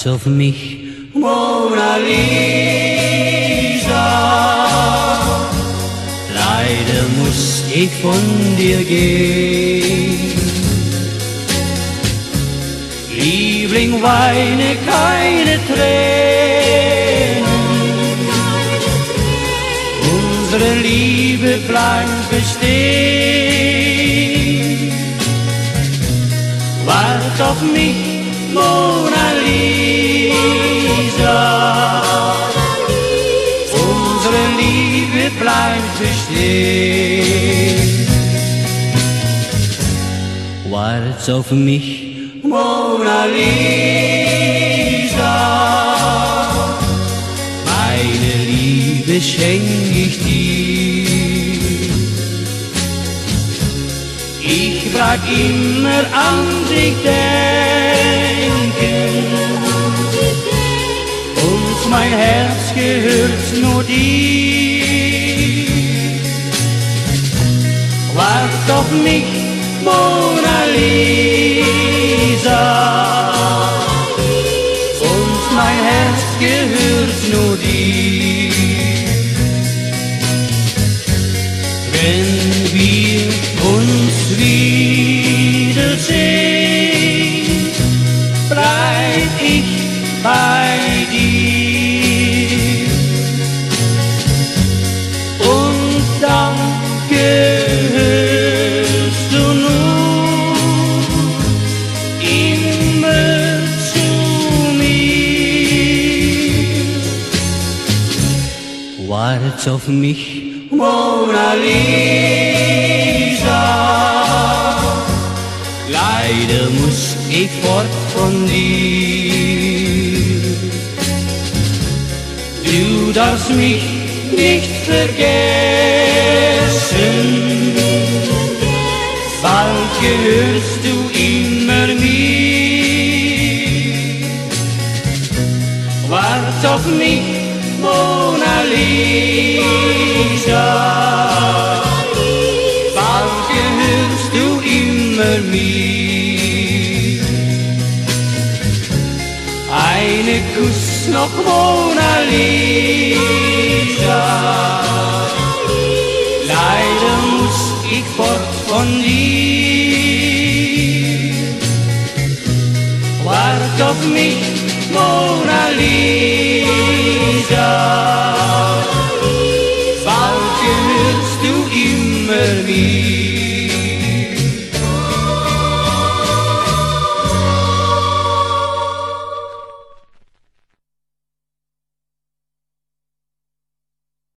Wart auf mich, Mona Lisa. Leider muss ich von dir gehen. Liebling, weine keine Tränen. Unsere Liebe bleibt bestehen. Wart auf mich, Mona Liebe bleibt bestehen. Wart auf mich, Mona Lisa. Meine Liebe schenk ich dir. Ich frag immer an dich denken. Und mein Herz gehört nur dir. Auf mich, Mona Lisa. Und mein Herz gehört nur dir. Wenn wir uns wiedersehen, bleib ich bei dir. Wart auf mich, Mona Lisa. Leider muss ich fort von dir. Du darfst mich nicht vergessen, bald gehörst du immer mir. Wart auf mich, Mona Lisa. Bald gehörst du immer mir. Eine Kuss noch, Mona Lisa. Leider muss ich fort von dir. Wart auf mich, Jahr. Bald gehörst du immer wieder.